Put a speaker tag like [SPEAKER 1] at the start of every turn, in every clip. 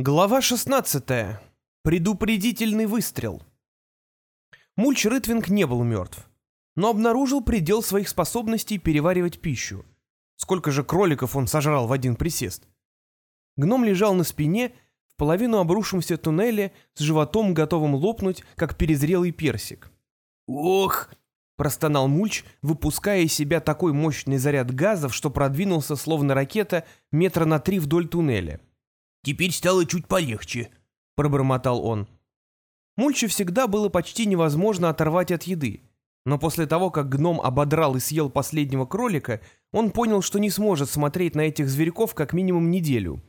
[SPEAKER 1] Глава 16. Предупредительный выстрел. Мульч Рытвинг не был мертв, но обнаружил предел своих способностей переваривать пищу. Сколько же кроликов он сожрал в один присест? Гном лежал на спине в половину обрушившемся туннеле с животом, готовым лопнуть, как перезрелый персик.
[SPEAKER 2] «Ох!»
[SPEAKER 1] — простонал Мульч, выпуская из себя такой мощный заряд газов, что продвинулся, словно ракета, метра на три вдоль туннеля.
[SPEAKER 2] Теперь стало чуть полегче», —
[SPEAKER 1] пробормотал он. Мульче всегда было почти невозможно оторвать от еды, но после того, как гном ободрал и съел последнего кролика, он понял, что не сможет смотреть на этих зверьков как минимум неделю.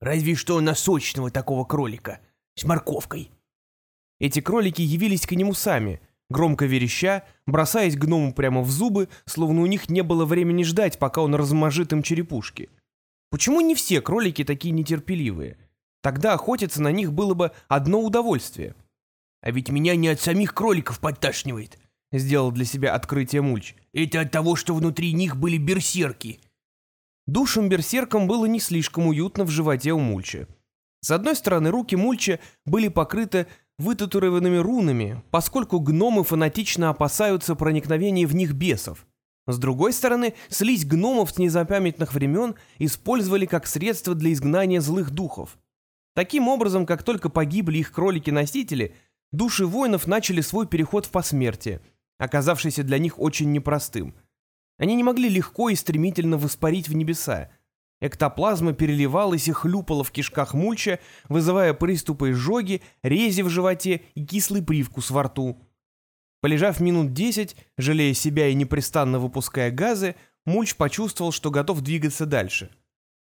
[SPEAKER 2] «Разве что на сочного такого кролика, с морковкой».
[SPEAKER 1] Эти кролики явились к нему сами, громко вереща, бросаясь гному прямо в зубы, словно у них не было времени ждать, пока он размажит им черепушки. Почему не все кролики такие нетерпеливые? Тогда охотиться на них было бы одно удовольствие.
[SPEAKER 2] А ведь меня не от самих кроликов подташнивает,
[SPEAKER 1] сделал для себя открытие Мульч.
[SPEAKER 2] Это от того, что внутри них были берсерки.
[SPEAKER 1] Душам берсеркам было не слишком уютно в животе у Мульча. С одной стороны, руки Мульча были покрыты вытатуированными рунами, поскольку гномы фанатично опасаются проникновения в них бесов. С другой стороны, слизь гномов с незапамятных времен использовали как средство для изгнания злых духов. Таким образом, как только погибли их кролики-носители, души воинов начали свой переход в посмертие, оказавшийся для них очень непростым. Они не могли легко и стремительно воспарить в небеса. Эктоплазма переливалась и хлюпала в кишках мульча, вызывая приступы изжоги, рези в животе и кислый привкус во рту. Полежав минут десять, жалея себя и непрестанно выпуская газы, Мульч почувствовал, что готов двигаться дальше.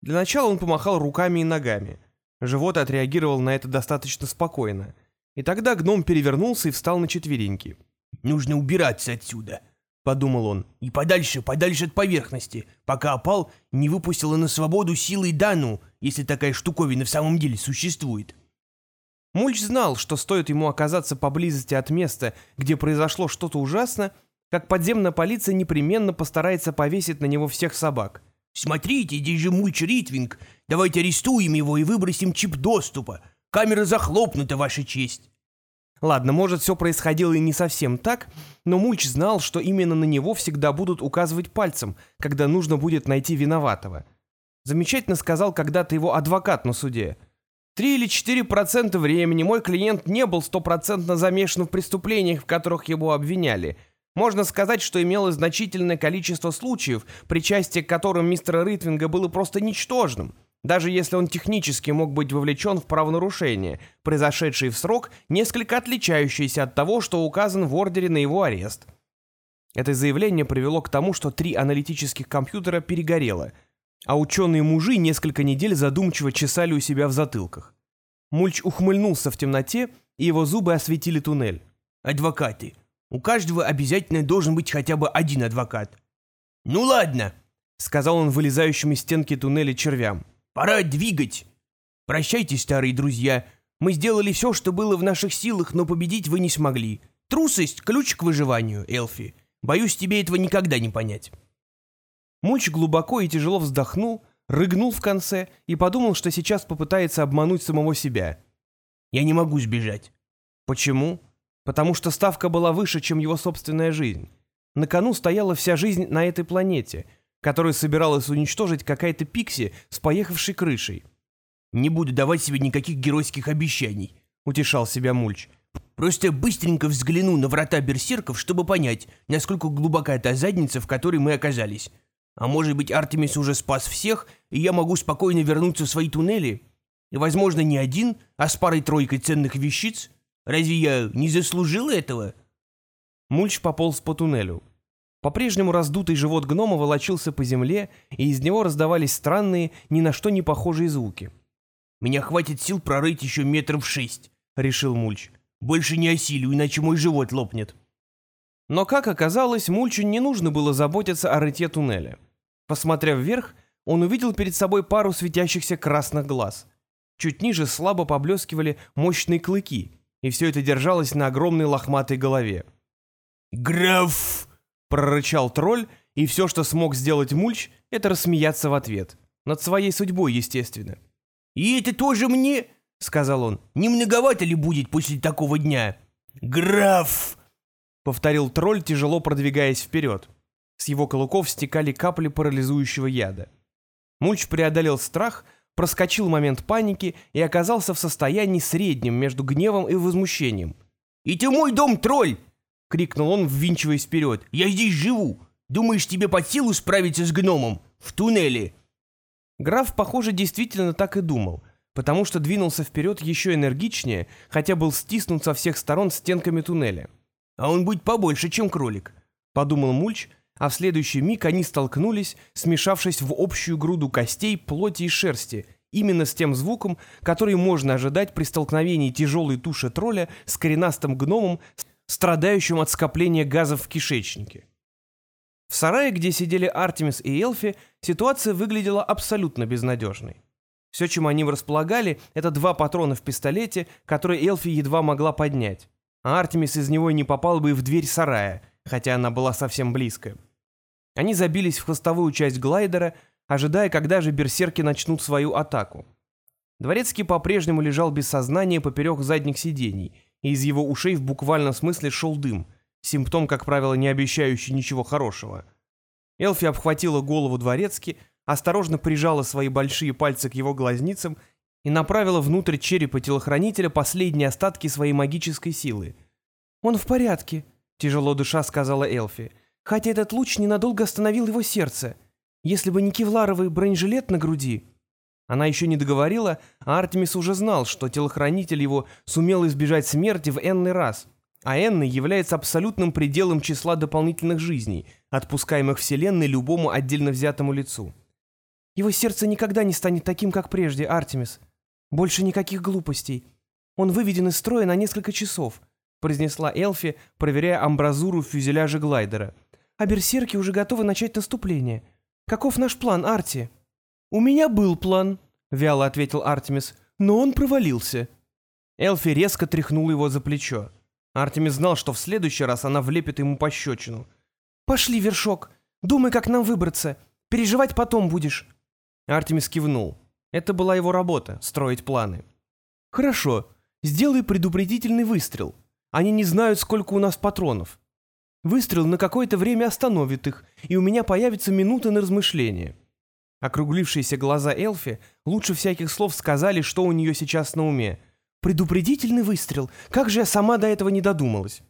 [SPEAKER 1] Для начала он помахал руками и ногами. Живот отреагировал на это достаточно спокойно. И тогда гном перевернулся и встал на четвереньки.
[SPEAKER 2] «Нужно убираться отсюда», — подумал он. «И подальше, подальше от поверхности, пока опал не выпустила на свободу силой Дану, если такая штуковина в самом деле существует».
[SPEAKER 1] Мульч знал, что стоит ему оказаться поблизости от места, где произошло что-то ужасное, как подземная полиция непременно постарается повесить на него всех собак.
[SPEAKER 2] «Смотрите, здесь же Мульч Ритвинг. Давайте арестуем его и выбросим чип доступа. Камера захлопнута, Ваша честь».
[SPEAKER 1] Ладно, может, все происходило и не совсем так, но Мульч знал, что именно на него всегда будут указывать пальцем, когда нужно будет найти виноватого. Замечательно сказал когда-то его адвокат на суде – Три или четыре процента времени мой клиент не был стопроцентно замешан в преступлениях, в которых его обвиняли. Можно сказать, что имелось значительное количество случаев, причастие к которым мистера Ритвинга было просто ничтожным, даже если он технически мог быть вовлечен в правонарушение, произошедшее в срок, несколько отличающееся от того, что указан в ордере на его арест. Это заявление привело к тому, что три аналитических компьютера перегорело – а ученые-мужи несколько недель задумчиво чесали у себя в затылках. Мульч ухмыльнулся в темноте, и его зубы осветили туннель.
[SPEAKER 2] «Адвокаты. У каждого обязательно должен быть хотя бы один адвокат». «Ну ладно», — сказал он вылезающим из стенки туннеля червям. «Пора двигать. Прощайте, старые друзья. Мы сделали все, что было в наших силах, но победить вы не смогли. Трусость — ключ к выживанию, Элфи. Боюсь, тебе этого никогда не понять».
[SPEAKER 1] Мульч глубоко и тяжело вздохнул, рыгнул в конце и подумал, что сейчас попытается обмануть самого себя.
[SPEAKER 2] «Я не могу сбежать».
[SPEAKER 1] Почему? Потому что ставка была выше, чем его собственная жизнь. На кону стояла вся жизнь на этой планете, которую собиралась уничтожить какая-то пикси с поехавшей крышей.
[SPEAKER 2] «Не буду давать себе никаких геройских обещаний», — утешал себя Мульч. «Просто быстренько взгляну на врата берсерков, чтобы понять, насколько глубока та задница, в которой мы оказались. А может быть, Артемис уже спас всех, и я могу спокойно вернуться в свои туннели? И, возможно, не один, а с парой-тройкой ценных вещиц? Разве я не заслужил этого?»
[SPEAKER 1] Мульч пополз по туннелю. По-прежнему раздутый живот гнома волочился по земле, и из него раздавались странные, ни на что не похожие звуки.
[SPEAKER 2] «Меня хватит сил прорыть еще метров шесть», — решил Мульч. «Больше не осилю, иначе мой живот лопнет».
[SPEAKER 1] Но, как оказалось, Мульчу не нужно было заботиться о рыте туннеля. Посмотрев вверх, он увидел перед собой пару светящихся красных глаз. Чуть ниже слабо поблескивали мощные клыки, и все это держалось на огромной лохматой голове.
[SPEAKER 2] «Граф!»
[SPEAKER 1] — прорычал тролль, и все, что смог сделать Мульч, это рассмеяться в ответ. Над своей судьбой, естественно.
[SPEAKER 2] «И это тоже мне?» — сказал он. «Не многовато ли будет после такого дня?» «Граф!»
[SPEAKER 1] — повторил тролль, тяжело продвигаясь вперед. С его колуков стекали капли парализующего яда. Мульч преодолел страх, проскочил момент паники и оказался в состоянии среднем между гневом и возмущением.
[SPEAKER 2] «И ты мой дом, тролль!» — крикнул он, ввинчиваясь вперед. «Я здесь живу! Думаешь, тебе под силу справиться с гномом? В туннеле!»
[SPEAKER 1] Граф, похоже, действительно так и думал, потому что двинулся вперед еще энергичнее, хотя был стиснут со всех сторон стенками туннеля.
[SPEAKER 2] «А он будет побольше, чем кролик», —
[SPEAKER 1] подумал Мульч, а в следующий миг они столкнулись, смешавшись в общую груду костей, плоти и шерсти, именно с тем звуком, который можно ожидать при столкновении тяжелой туши тролля с коренастым гномом, страдающим от скопления газов в кишечнике. В сарае, где сидели Артемис и Элфи, ситуация выглядела абсолютно безнадежной. Все, чем они располагали, это два патрона в пистолете, которые Элфи едва могла поднять. А Артемис из него не попал бы и в дверь сарая, хотя она была совсем близко. Они забились в хвостовую часть глайдера, ожидая, когда же берсерки начнут свою атаку. Дворецкий по-прежнему лежал без сознания поперек задних сидений, и из его ушей в буквальном смысле шел дым — Симптом, как правило, не обещающий ничего хорошего. Элфи обхватила голову дворецки, осторожно прижала свои большие пальцы к его глазницам и направила внутрь черепа телохранителя последние остатки своей магической силы. «Он в порядке», — тяжело дыша сказала Элфи, «хотя этот луч ненадолго остановил его сердце. Если бы не кевларовый бронежилет на груди...» Она еще не договорила, а Артемис уже знал, что телохранитель его сумел избежать смерти в энный раз — а Энны является абсолютным пределом числа дополнительных жизней, отпускаемых Вселенной любому отдельно взятому лицу. Его сердце никогда не станет таким, как прежде, Артемис. Больше никаких глупостей. Он выведен из строя на несколько часов, произнесла Элфи, проверяя амбразуру фюзеляжа глайдера. А берсерки уже готовы начать наступление. Каков наш план, Арти? У меня был план, вяло ответил Артемис, но он провалился. Элфи резко тряхнул его за плечо. Артемис знал, что в следующий раз она влепит ему пощечину. «Пошли, Вершок. Думай, как нам выбраться. Переживать потом будешь». Артемис кивнул. Это была его работа — строить планы. «Хорошо. Сделай предупредительный выстрел. Они не знают, сколько у нас патронов. Выстрел на какое-то время остановит их, и у меня появится минута на размышление». Округлившиеся глаза Элфи лучше всяких слов сказали, что у нее сейчас на уме — Предупредительный выстрел. Как же я сама до этого не додумалась.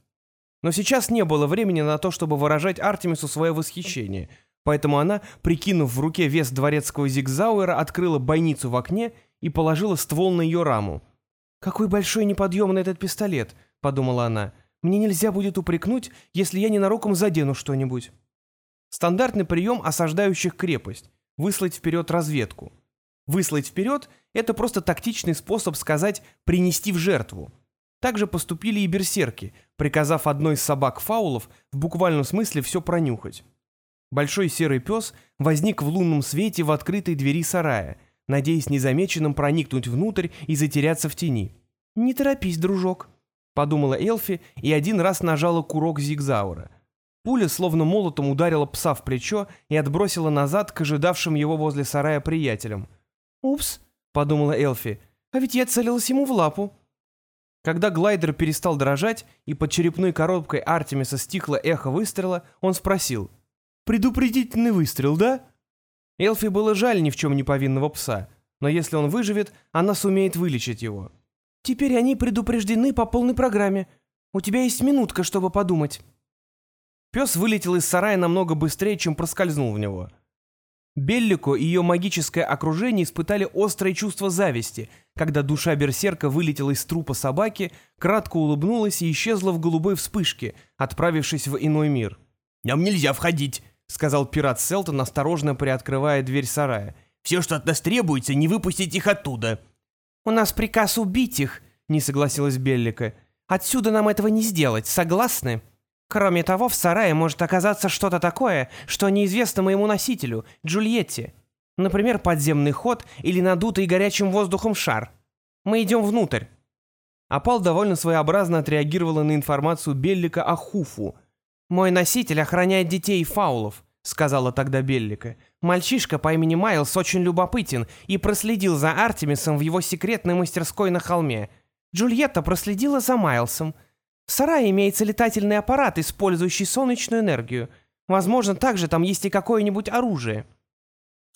[SPEAKER 1] Но сейчас не было времени на то, чтобы выражать Артемису свое восхищение, поэтому она, прикинув в руке вес дворецкого зигзауэра, открыла бойницу в окне и положила ствол на ее раму. «Какой большой неподъемный этот пистолет», — подумала она. «Мне нельзя будет упрекнуть, если я ненароком задену что-нибудь». Стандартный прием осаждающих крепость — выслать вперед разведку. Выслать вперед — это просто тактичный способ сказать «принести в жертву». Так же поступили и берсерки, приказав одной из собак-фаулов в буквальном смысле все пронюхать. Большой серый пес возник в лунном свете в открытой двери сарая, надеясь незамеченным проникнуть внутрь и затеряться в тени. «Не торопись, дружок», — подумала Элфи и один раз нажала курок зигзаура. Пуля словно молотом ударила пса в плечо и отбросила назад к ожидавшим его возле сарая приятелям — «Упс», — подумала Элфи, — «а ведь я целилась ему в лапу». Когда глайдер перестал дрожать и под черепной коробкой Артемиса стихло эхо выстрела, он спросил. «Предупредительный выстрел, да?» Элфи было жаль ни в чем не повинного пса, но если он выживет, она сумеет вылечить его. «Теперь они предупреждены по полной программе. У тебя есть минутка, чтобы подумать». Пес вылетел из сарая намного быстрее, чем проскользнул в него. Беллико и ее магическое окружение испытали острое чувство зависти, когда душа берсерка вылетела из трупа собаки, кратко улыбнулась и исчезла в голубой вспышке, отправившись в иной мир.
[SPEAKER 2] «Нам нельзя входить», — сказал пират Селтон, осторожно приоткрывая дверь сарая. «Все, что от нас требуется, не выпустить их оттуда».
[SPEAKER 3] «У нас приказ убить их», — не согласилась Беллика. «Отсюда нам этого не сделать, согласны?» Кроме того, в сарае может оказаться что-то такое, что неизвестно моему носителю, Джульетте. Например, подземный ход или надутый горячим воздухом шар. Мы идем внутрь».
[SPEAKER 1] Апал довольно своеобразно отреагировала на информацию Беллика о Хуфу.
[SPEAKER 3] «Мой носитель охраняет детей и фаулов», — сказала тогда Беллика. Мальчишка по имени Майлз очень любопытен и проследил за Артемисом в его секретной мастерской на холме. Джульетта проследила за Майлсом. В сарае имеется летательный аппарат, использующий солнечную энергию. Возможно, также там есть и какое-нибудь оружие.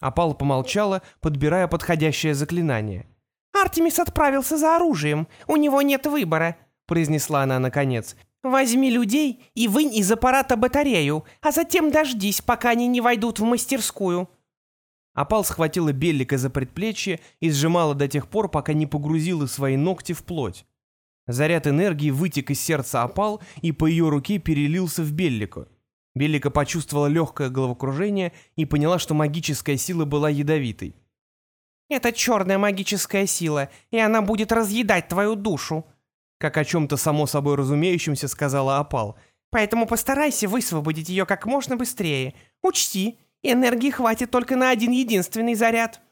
[SPEAKER 1] Апал помолчала, подбирая подходящее заклинание.
[SPEAKER 3] «Артемис отправился за оружием. У него нет выбора», — произнесла она наконец. «Возьми людей и вынь из аппарата батарею, а затем дождись, пока они не войдут в мастерскую».
[SPEAKER 1] Апал схватила Беллика за предплечье и сжимала до тех пор, пока не погрузила свои ногти в плоть. Заряд энергии вытек из сердца Апал и по ее руке перелился в Беллику. Беллика почувствовала легкое головокружение и поняла, что магическая сила была ядовитой.
[SPEAKER 3] «Это черная магическая сила, и она будет разъедать твою душу»,
[SPEAKER 1] как о чем-то само собой разумеющемся сказала Апал.
[SPEAKER 3] «Поэтому постарайся высвободить ее как можно быстрее. Учти, энергии хватит только на один единственный заряд».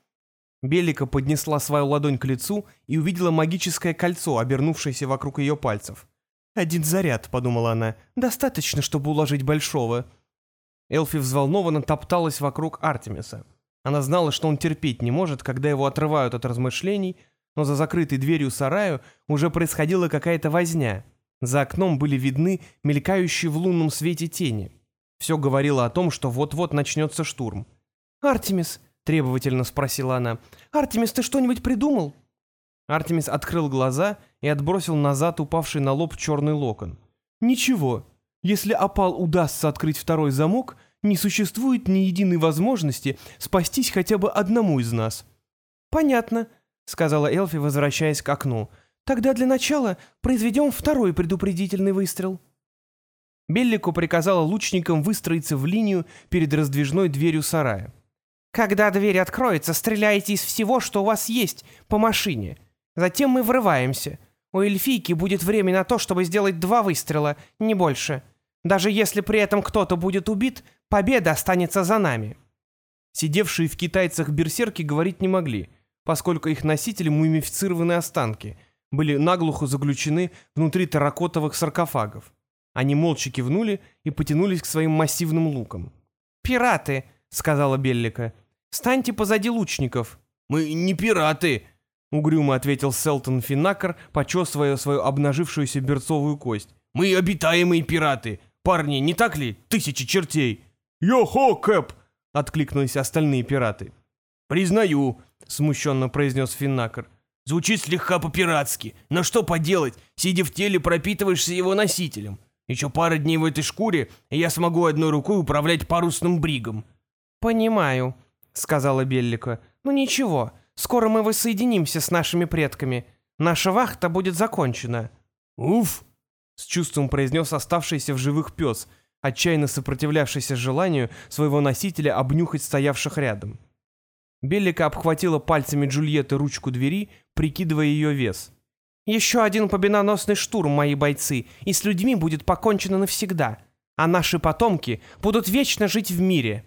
[SPEAKER 1] Белика поднесла свою ладонь к лицу и увидела магическое кольцо, обернувшееся вокруг ее пальцев. «Один заряд», — подумала она, — «достаточно, чтобы уложить Большого». Элфи взволнованно топталась вокруг Артемиса. Она знала, что он терпеть не может, когда его отрывают от размышлений, но за закрытой дверью сараю уже происходила какая-то возня. За окном были видны мелькающие в лунном свете тени. Все говорило о том, что вот-вот начнется штурм.
[SPEAKER 3] «Артемис», — требовательно спросила она, — «Артемис, ты что-нибудь придумал?»
[SPEAKER 1] Артемис открыл глаза и отбросил назад упавший на лоб черный локон. «Ничего. Если опал удастся открыть второй замок, не существует ни единой возможности спастись хотя бы одному из нас».
[SPEAKER 3] «Понятно», — сказала Элфи, возвращаясь к окну. «Тогда для начала произведем второй предупредительный выстрел».
[SPEAKER 1] Беллику приказала лучникам выстроиться в линию перед раздвижной дверью сарая.
[SPEAKER 3] «Когда дверь откроется, стреляйте из всего, что у вас есть, по машине. Затем мы врываемся. У эльфийки будет время на то, чтобы сделать два выстрела, не больше. Даже если при этом кто-то будет убит, победа останется за нами».
[SPEAKER 1] Сидевшие в китайцах берсерки говорить не могли — поскольку их носители мумифицированные останки были наглухо заключены внутри терракотовых саркофагов. Они молча кивнули и потянулись к своим массивным лукам.
[SPEAKER 3] «Пираты!» — сказала Беллика. «Станьте позади лучников».
[SPEAKER 2] «Мы не пираты!»
[SPEAKER 1] — угрюмо ответил Селтон Финакер, почесывая свою обнажившуюся берцовую кость.
[SPEAKER 2] «Мы обитаемые пираты! Парни, не так ли? Тысячи чертей!»
[SPEAKER 1] «Йо-хо, Кэп!» — откликнулись остальные пираты.
[SPEAKER 2] «Признаю, —
[SPEAKER 1] смущенно произнес Финнакер.
[SPEAKER 2] «Звучит слегка по-пиратски, но что поделать, сидя в теле пропитываешься его носителем. Еще пара дней в этой шкуре, и я смогу одной рукой управлять парусным бригом».
[SPEAKER 3] «Понимаю», — сказала Беллика. «Ну ничего, скоро мы воссоединимся с нашими предками. Наша вахта будет закончена».
[SPEAKER 2] «Уф!»
[SPEAKER 1] — с чувством произнес оставшийся в живых пес, отчаянно сопротивлявшийся желанию своего носителя обнюхать стоявших рядом. Беллика обхватила пальцами Джульетты ручку двери, прикидывая ее вес.
[SPEAKER 3] «Еще один победоносный штурм, мои бойцы, и с людьми будет покончено навсегда, а наши потомки будут вечно жить в мире».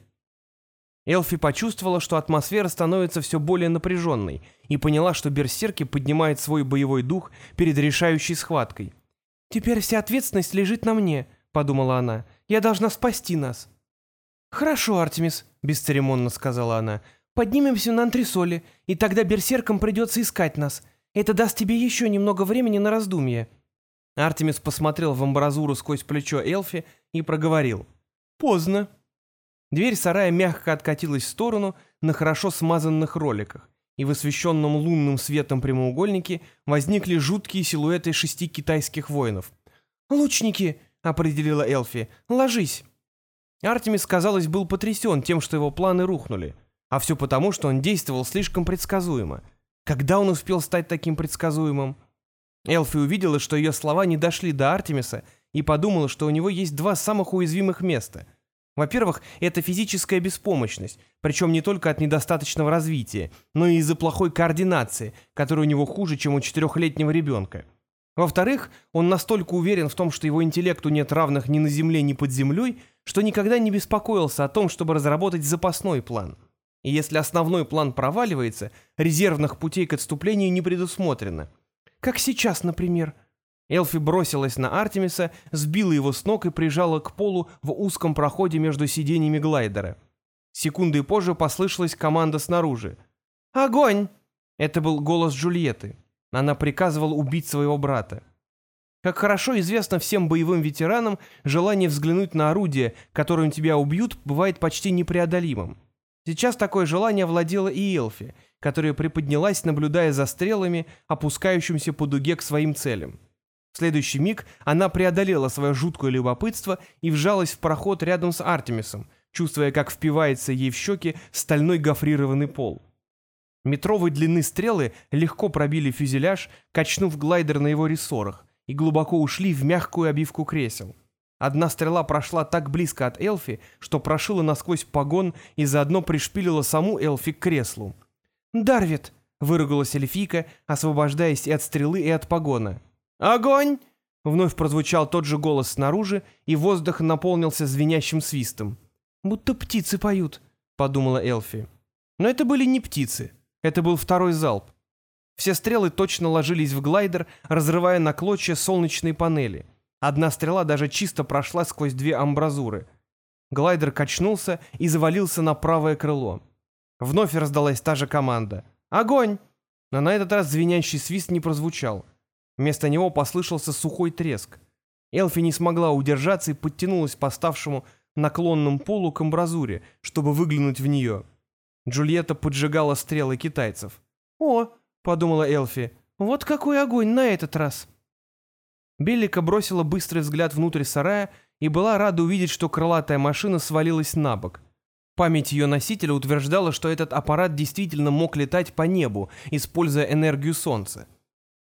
[SPEAKER 1] Элфи почувствовала, что атмосфера становится все более напряженной, и поняла, что берсерки поднимают свой боевой дух перед решающей схваткой.
[SPEAKER 3] «Теперь вся ответственность лежит на мне», — подумала она. «Я должна спасти нас». «Хорошо, Артемис», — бесцеремонно сказала она. Поднимемся на антресоли, и тогда берсеркам придется искать нас. Это даст тебе еще немного времени на раздумье».
[SPEAKER 1] Артемис посмотрел в амбразуру сквозь плечо Элфи и проговорил. «Поздно». Дверь сарая мягко откатилась в сторону на хорошо смазанных роликах, и в освещенном лунным светом прямоугольнике возникли жуткие силуэты шести китайских воинов.
[SPEAKER 3] «Лучники!» — определила Элфи. «Ложись!»
[SPEAKER 1] Артемис, казалось, был потрясен тем, что его планы рухнули. А все потому, что он действовал слишком предсказуемо. Когда он успел стать таким предсказуемым? Элфи увидела, что ее слова не дошли до Артемиса, и подумала, что у него есть два самых уязвимых места. Во-первых, это физическая беспомощность, причем не только от недостаточного развития, но и из-за плохой координации, которая у него хуже, чем у четырехлетнего ребенка. Во-вторых, он настолько уверен в том, что его интеллекту нет равных ни на земле, ни под землей, что никогда не беспокоился о том, чтобы разработать запасной план. И если основной план проваливается, резервных путей к отступлению не предусмотрено. Как сейчас, например. Элфи бросилась на Артемиса, сбила его с ног и прижала к полу в узком проходе между сиденьями глайдера. Секунды позже послышалась команда снаружи. «Огонь!» Это был голос Джульетты. Она приказывала убить своего брата. Как хорошо известно всем боевым ветеранам, желание взглянуть на орудие, которым тебя убьют, бывает почти непреодолимым. Сейчас такое желание владело и Элфи, которая приподнялась, наблюдая за стрелами, опускающимся по дуге к своим целям. В следующий миг она преодолела свое жуткое любопытство и вжалась в проход рядом с Артемисом, чувствуя, как впивается ей в щеки стальной гофрированный пол. Метровой длины стрелы легко пробили фюзеляж, качнув глайдер на его рессорах, и глубоко ушли в мягкую обивку кресел. Одна стрела прошла так близко от Элфи, что прошила насквозь погон и заодно пришпилила саму Элфи к креслу. «Дарвит!» — выругалась эльфийка, освобождаясь и от стрелы, и от погона. «Огонь!» — вновь прозвучал тот же голос снаружи, и воздух наполнился звенящим свистом. «Будто птицы поют», — подумала Элфи. Но это были не птицы. Это был второй залп. Все стрелы точно ложились в глайдер, разрывая на клочья солнечные панели. Одна стрела даже чисто прошла сквозь две амбразуры. Глайдер качнулся и завалился на правое крыло. Вновь раздалась та же команда. «Огонь!» Но на этот раз звенящий свист не прозвучал. Вместо него послышался сухой треск. Элфи не смогла удержаться и подтянулась по ставшему наклонному полу к амбразуре, чтобы выглянуть в нее. Джульетта поджигала стрелы китайцев. «О!» — подумала Элфи. «Вот какой огонь на этот раз!» Беллика бросила быстрый взгляд внутрь сарая и была рада увидеть, что крылатая машина свалилась на бок. Память ее носителя утверждала, что этот аппарат действительно мог летать по небу, используя энергию Солнца.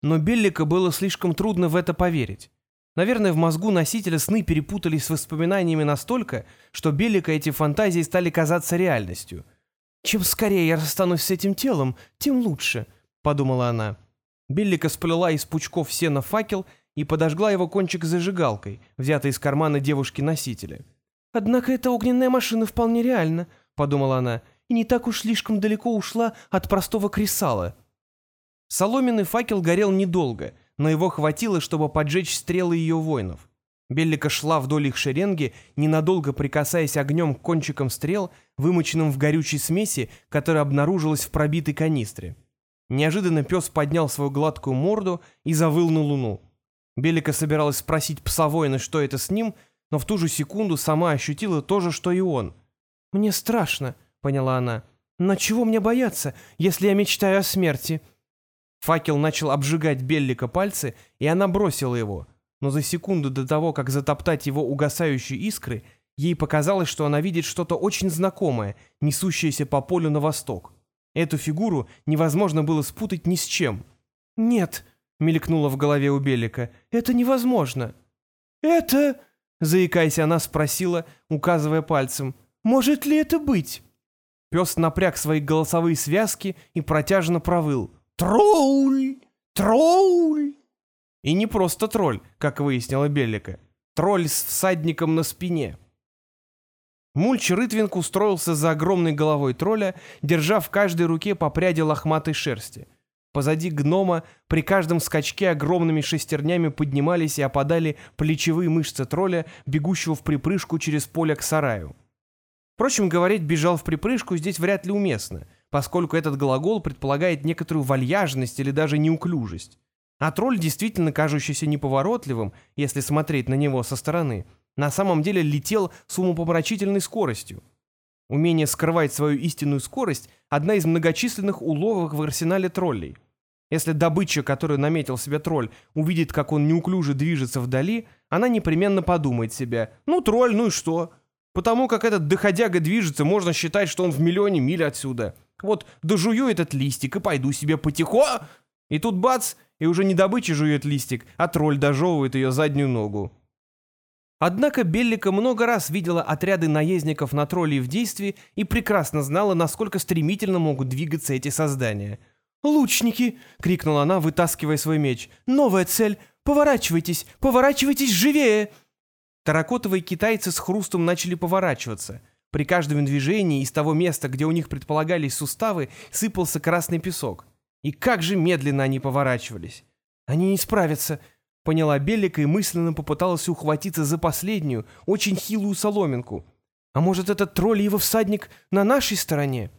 [SPEAKER 1] Но Беллика было слишком трудно в это поверить. Наверное, в мозгу носителя сны перепутались с воспоминаниями настолько, что Беллика эти фантазии стали казаться реальностью. «Чем скорее я расстанусь с этим телом, тем лучше», — подумала она. Беллика сплела из пучков сена факел и подожгла его кончик зажигалкой, взятой из кармана девушки-носителя. «Однако эта огненная машина вполне реальна», — подумала она, «и не так уж слишком далеко ушла от простого кресала». Соломенный факел горел недолго, но его хватило, чтобы поджечь стрелы ее воинов. Беллика шла вдоль их шеренги, ненадолго прикасаясь огнем к кончикам стрел, вымоченным в горючей смеси, которая обнаружилась в пробитой канистре. Неожиданно пес поднял свою гладкую морду и завыл на луну. Белика собиралась спросить пса воина, что это с ним, но в ту же секунду сама ощутила то же, что и он. «Мне страшно», — поняла она. «Но чего мне бояться, если я мечтаю о смерти?» Факел начал обжигать Беллика пальцы, и она бросила его. Но за секунду до того, как затоптать его угасающие искры, ей показалось, что она видит что-то очень знакомое, несущееся по полю на восток. Эту фигуру невозможно было спутать ни с чем. «Нет», — мелькнуло в голове у Беллика, — «это невозможно». «Это...» Заикаясь, она спросила, указывая пальцем. «Может ли это быть?» Пес напряг свои голосовые связки и протяжно провыл. «Тролль! Тролль!» И не просто тролль, как выяснила Беллика. Тролль с всадником на спине. Мульч Рытвинг устроился за огромной головой тролля, держа в каждой руке по пряди лохматой шерсти — Позади гнома при каждом скачке огромными шестернями поднимались и опадали плечевые мышцы тролля, бегущего в припрыжку через поле к сараю. Впрочем, говорить «бежал в припрыжку» здесь вряд ли уместно, поскольку этот глагол предполагает некоторую вальяжность или даже неуклюжесть. А тролль, действительно кажущийся неповоротливым, если смотреть на него со стороны, на самом деле летел с умопомрачительной скоростью. Умение скрывать свою истинную скорость – одна из многочисленных уловок в арсенале троллей. Если добыча, которую наметил себе тролль, увидит, как он неуклюже движется вдали, она непременно подумает себе «Ну, тролль, ну и что?» Потому как этот доходяга движется, можно считать, что он в миллионе миль отсюда. Вот дожую этот листик и пойду себе потихо. И тут бац, и уже не добыча жует листик, а тролль дожевывает ее заднюю ногу. Однако Беллика много раз видела отряды наездников на троллей в действии и прекрасно знала, насколько стремительно могут двигаться эти создания. «Лучники!» — крикнула она, вытаскивая свой меч. «Новая цель! Поворачивайтесь! Поворачивайтесь живее!» Таракотовые китайцы с хрустом начали поворачиваться. При каждом движении из того места, где у них предполагались суставы, сыпался красный песок. И как же медленно они поворачивались. «Они не справятся!» Поняла Белика и мысленно попыталась ухватиться за последнюю, очень хилую соломинку. А может, этот тролль и его всадник на нашей стороне?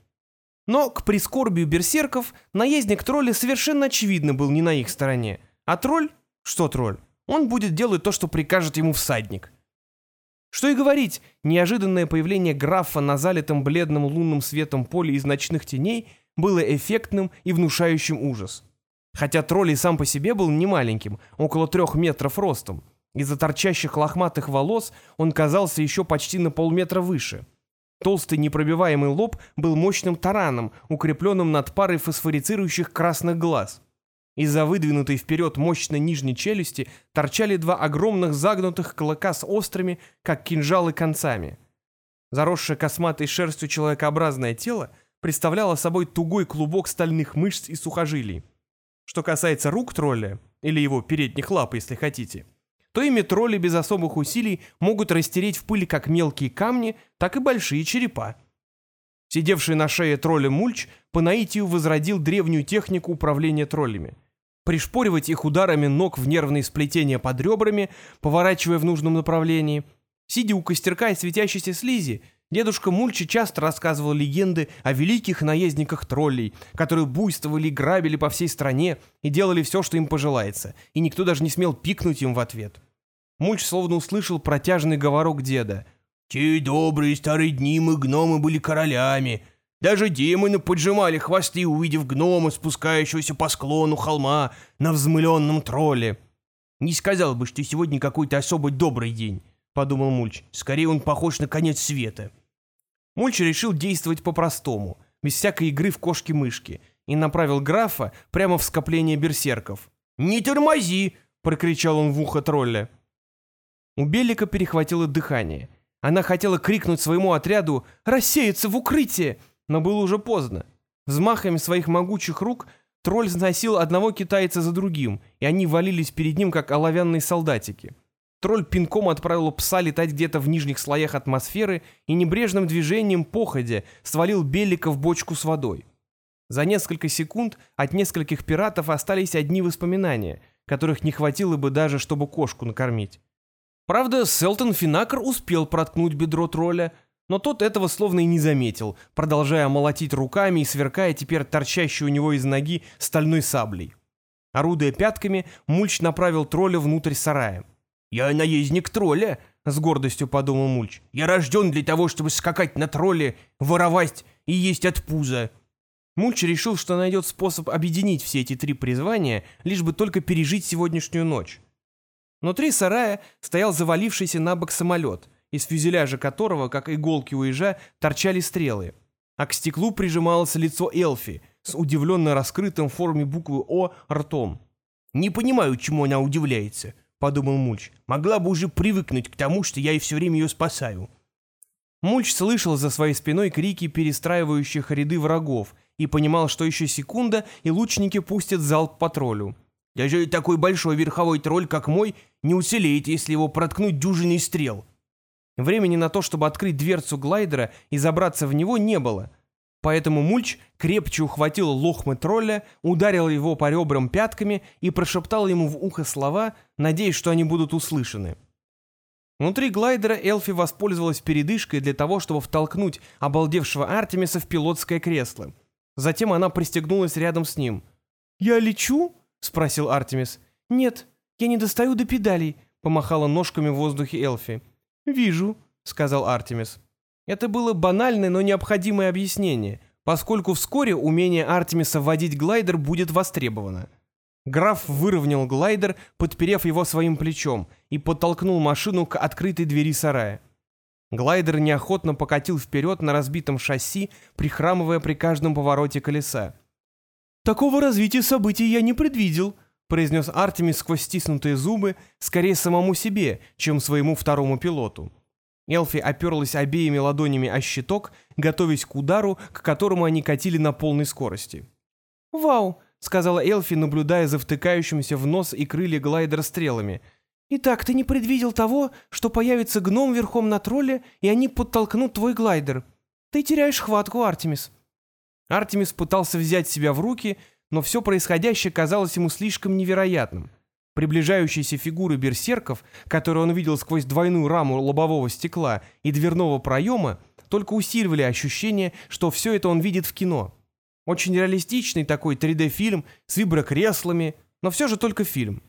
[SPEAKER 1] Но, к прискорбию берсерков, наездник тролля совершенно очевидно был не на их стороне. А тролль? Что тролль? Он будет делать то, что прикажет ему всадник. Что и говорить, неожиданное появление графа на залитом бледным лунным светом поле из ночных теней было эффектным и внушающим ужас. Хотя тролль и сам по себе был немаленьким, около трех метров ростом. Из-за торчащих лохматых волос он казался еще почти на полметра выше. Толстый непробиваемый лоб был мощным тараном, укрепленным над парой фосфорицирующих красных глаз. Из-за выдвинутой вперед мощной нижней челюсти торчали два огромных загнутых клыка с острыми, как кинжалы, концами. Заросшее косматой шерстью человекообразное тело представляло собой тугой клубок стальных мышц и сухожилий. Что касается рук тролля, или его передних лап, если хотите, то ими тролли без особых усилий могут растереть в пыли как мелкие камни, так и большие черепа. Сидевший на шее тролля Мульч по наитию возродил древнюю технику управления троллями. Пришпоривать их ударами ног в нервные сплетения под ребрами, поворачивая в нужном направлении. Сидя у костерка и светящейся слизи, дедушка Мульчи часто рассказывал легенды о великих наездниках троллей, которые буйствовали и грабили по всей стране и делали все, что им пожелается, и никто даже не смел пикнуть им в ответ. Мульч словно услышал протяжный говорок деда —
[SPEAKER 2] те добрые старые дни мы гномы были королями. Даже демоны поджимали хвосты, увидев гнома, спускающегося по склону холма на взмыленном тролле. Не сказал бы, что сегодня какой-то особо добрый день, подумал Мульч. Скорее он похож на конец света.
[SPEAKER 1] Мульч решил действовать по-простому, без всякой игры в кошки-мышки, и направил графа прямо в скопление берсерков.
[SPEAKER 2] «Не тормози!» — прокричал он в ухо тролля.
[SPEAKER 1] У Белика перехватило дыхание — она хотела крикнуть своему отряду «Рассеяться в укрытие!», но было уже поздно. Взмахами своих могучих рук тролль сносил одного китайца за другим, и они валились перед ним, как оловянные солдатики. Тролль пинком отправил пса летать где-то в нижних слоях атмосферы и небрежным движением походя свалил Белика в бочку с водой. За несколько секунд от нескольких пиратов остались одни воспоминания, которых не хватило бы даже, чтобы кошку накормить. Правда, Селтон Финакр успел проткнуть бедро тролля, но тот этого словно и не заметил, продолжая молотить руками и сверкая теперь торчащей у него из ноги стальной саблей. Орудуя пятками, Мульч направил тролля внутрь сарая.
[SPEAKER 2] «Я наездник тролля», — с гордостью подумал Мульч. «Я рожден для того, чтобы скакать на тролле, воровать и есть от пуза».
[SPEAKER 1] Мульч решил, что найдет способ объединить все эти три призвания, лишь бы только пережить сегодняшнюю ночь. Внутри сарая стоял завалившийся на бок самолет, из фюзеляжа которого, как иголки у ежа, торчали стрелы. А к стеклу прижималось лицо Элфи с удивленно раскрытым в форме буквы «О» ртом.
[SPEAKER 2] «Не понимаю, чему она удивляется», — подумал Мульч. «Могла бы уже привыкнуть к тому, что я и все время ее спасаю».
[SPEAKER 1] Мульч слышал за своей спиной крики перестраивающих ряды врагов и понимал, что еще секунда, и лучники пустят залп по троллю.
[SPEAKER 2] Даже такой большой верховой тролль, как мой, не уцелеет, если его проткнуть дюжиной стрел.
[SPEAKER 1] Времени на то, чтобы открыть дверцу глайдера и забраться в него, не было. Поэтому Мульч крепче ухватил лохмы тролля, ударил его по ребрам пятками и прошептал ему в ухо слова, надеясь, что они будут услышаны. Внутри глайдера Элфи воспользовалась передышкой для того, чтобы втолкнуть обалдевшего Артемиса в пилотское кресло. Затем она пристегнулась рядом с ним. «Я лечу?» — спросил Артемис. «Нет, я не достаю до педалей», — помахала ножками в воздухе Элфи. «Вижу», — сказал Артемис. Это было банальное, но необходимое объяснение, поскольку вскоре умение Артемиса водить глайдер будет востребовано. Граф выровнял глайдер, подперев его своим плечом, и подтолкнул машину к открытой двери сарая. Глайдер неохотно покатил вперед на разбитом шасси, прихрамывая при каждом повороте колеса. «Такого развития событий я не предвидел», — произнес Артемис сквозь стиснутые зубы, скорее самому себе, чем своему второму пилоту. Элфи оперлась обеими ладонями о щиток, готовясь к удару, к которому они катили на полной скорости. «Вау!» — сказала Элфи, наблюдая за втыкающимся в нос и крылья глайдера стрелами. «Итак, ты не предвидел того, что появится гном верхом на тролле, и они подтолкнут твой глайдер. Ты теряешь хватку, Артемис». Артемис пытался взять себя в руки, но все происходящее казалось ему слишком невероятным. Приближающиеся фигуры берсерков, которые он видел сквозь двойную раму лобового стекла и дверного проема, только усиливали ощущение, что все это он видит в кино. Очень реалистичный такой 3D-фильм с виброкреслами, но все же только фильм.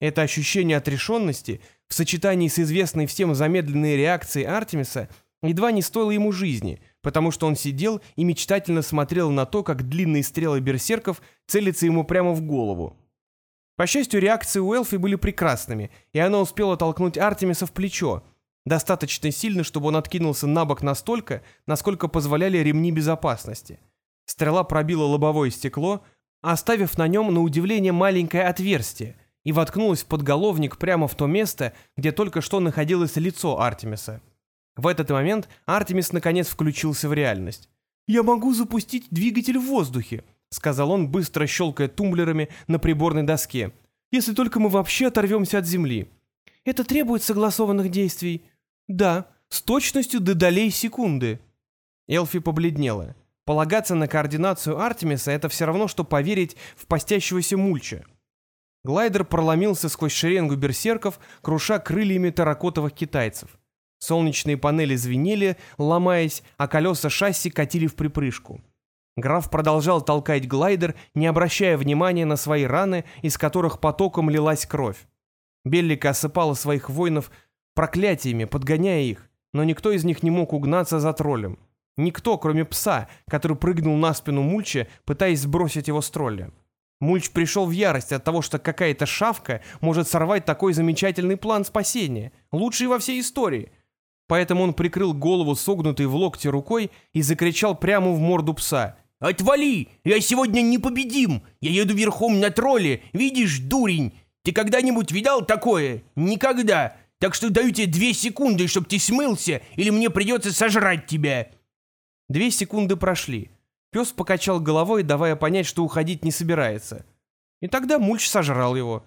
[SPEAKER 1] Это ощущение отрешенности в сочетании с известной всем замедленной реакцией Артемиса едва не стоило ему жизни, потому что он сидел и мечтательно смотрел на то, как длинные стрелы берсерков целятся ему прямо в голову. По счастью, реакции у Элфи были прекрасными, и она успела толкнуть Артемиса в плечо, достаточно сильно, чтобы он откинулся на бок настолько, насколько позволяли ремни безопасности. Стрела пробила лобовое стекло, оставив на нем на удивление маленькое отверстие, и воткнулась в подголовник прямо в то место, где только что находилось лицо Артемиса. В этот момент Артемис наконец включился в реальность. «Я могу запустить двигатель в воздухе», сказал он, быстро щелкая тумблерами на приборной доске. «Если только мы вообще оторвемся от Земли». «Это требует согласованных действий?» «Да, с точностью до долей секунды». Элфи побледнела. Полагаться на координацию Артемиса — это все равно, что поверить в постящегося мульча. Глайдер проломился сквозь шеренгу берсерков, круша крыльями терракотовых китайцев. Солнечные панели звенели, ломаясь, а колеса шасси катили в припрыжку. Граф продолжал толкать глайдер, не обращая внимания на свои раны, из которых потоком лилась кровь. Беллика осыпала своих воинов проклятиями, подгоняя их, но никто из них не мог угнаться за троллем. Никто, кроме пса, который прыгнул на спину Мульча, пытаясь сбросить его с тролля. Мульч пришел в ярость от того, что какая-то шавка может сорвать такой замечательный план спасения, лучший во всей истории. Поэтому он прикрыл голову согнутой в локте рукой и закричал прямо в морду пса.
[SPEAKER 2] «Отвали! Я сегодня непобедим! Я еду верхом на тролле! Видишь, дурень! Ты когда-нибудь видал такое? Никогда! Так что даю тебе две секунды, чтобы ты смылся, или мне придется сожрать тебя!»
[SPEAKER 1] Две секунды прошли. Пес покачал головой, давая понять, что уходить не собирается. И тогда Мульч сожрал его.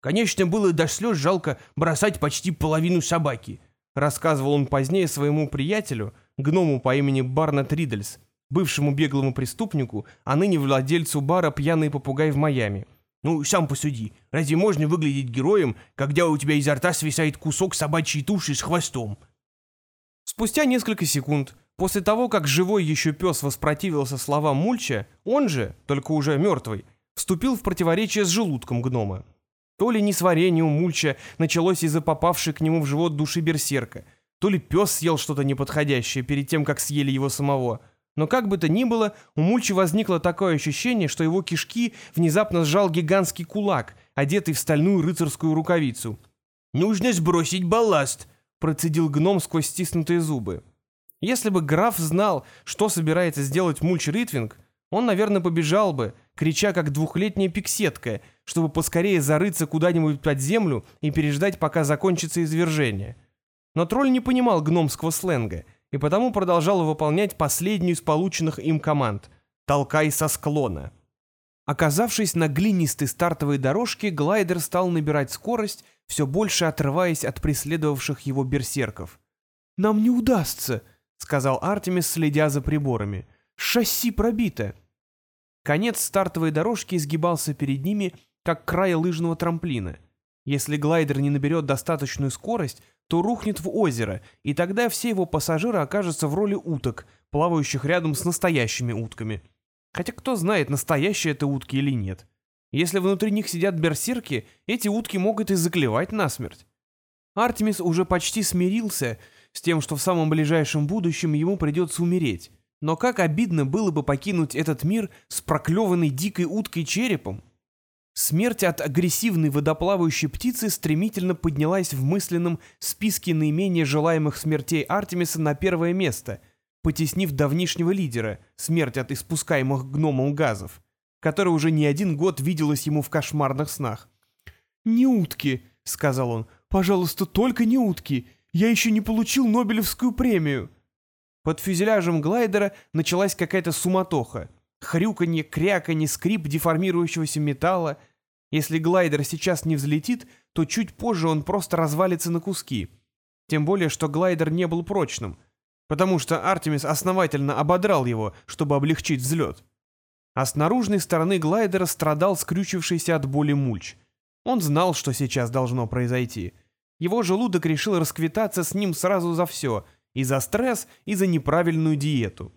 [SPEAKER 2] Конечно, было до слез жалко бросать почти половину собаки.
[SPEAKER 1] Рассказывал он позднее своему приятелю, гному по имени Барнет Ридельс, бывшему беглому преступнику, а ныне владельцу бара «Пьяный попугай» в Майами.
[SPEAKER 2] Ну, сам посуди, разве можно выглядеть героем, когда у тебя изо рта свисает кусок собачьей туши с хвостом?
[SPEAKER 1] Спустя несколько секунд, после того, как живой еще пес воспротивился словам Мульча, он же, только уже мертвый, вступил в противоречие с желудком гнома. То ли несварение у Мульча началось из-за попавшей к нему в живот души берсерка, то ли пес съел что-то неподходящее перед тем, как съели его самого – но как бы то ни было, у Мульчи возникло такое ощущение, что его кишки внезапно сжал гигантский кулак, одетый в стальную рыцарскую рукавицу.
[SPEAKER 2] «Нужно сбросить балласт», — процедил гном сквозь стиснутые зубы.
[SPEAKER 1] Если бы граф знал, что собирается сделать Мульч Ритвинг, он, наверное, побежал бы, крича как двухлетняя пиксетка, чтобы поскорее зарыться куда-нибудь под землю и переждать, пока закончится извержение. Но тролль не понимал гномского сленга — и потому продолжал выполнять последнюю из полученных им команд «Толкай со склона». Оказавшись на глинистой стартовой дорожке, глайдер стал набирать скорость, все больше отрываясь от преследовавших его берсерков. «Нам не удастся», — сказал Артемис, следя за приборами. «Шасси пробито». Конец стартовой дорожки изгибался перед ними, как край лыжного трамплина. Если глайдер не наберет достаточную скорость, то рухнет в озеро, и тогда все его пассажиры окажутся в роли уток, плавающих рядом с настоящими утками. Хотя кто знает, настоящие это утки или нет. Если внутри них сидят берсерки, эти утки могут и заклевать насмерть. Артемис уже почти смирился с тем, что в самом ближайшем будущем ему придется умереть. Но как обидно было бы покинуть этот мир с проклеванной дикой уткой черепом. Смерть от агрессивной водоплавающей птицы стремительно поднялась в мысленном списке наименее желаемых смертей Артемиса на первое место, потеснив давнишнего лидера, смерть от испускаемых гномом газов, которая уже не один год виделась ему в кошмарных снах. «Не утки», — сказал он, — «пожалуйста, только не утки, я еще не получил Нобелевскую премию». Под фюзеляжем глайдера началась какая-то суматоха. Хрюканье, кряканье, скрип деформирующегося металла. Если глайдер сейчас не взлетит, то чуть позже он просто развалится на куски. Тем более, что глайдер не был прочным, потому что Артемис основательно ободрал его, чтобы облегчить взлет. А с наружной стороны глайдера страдал скрючившийся от боли мульч. Он знал, что сейчас должно произойти. Его желудок решил расквитаться с ним сразу за все, и за стресс, и за неправильную диету.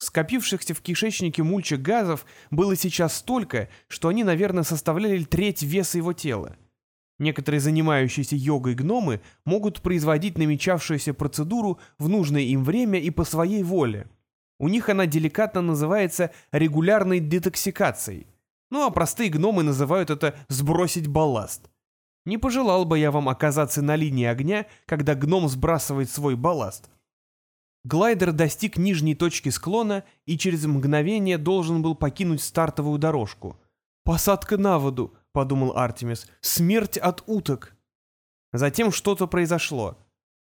[SPEAKER 1] Скопившихся в кишечнике мульча газов было сейчас столько, что они, наверное, составляли треть веса его тела. Некоторые занимающиеся йогой гномы могут производить намечавшуюся процедуру в нужное им время и по своей воле. У них она деликатно называется регулярной детоксикацией. Ну а простые гномы называют это «сбросить балласт». Не пожелал бы я вам оказаться на линии огня, когда гном сбрасывает свой балласт. Глайдер достиг нижней точки склона и через мгновение должен был покинуть стартовую дорожку. «Посадка на воду», — подумал Артемис. «Смерть от уток». Затем что-то произошло.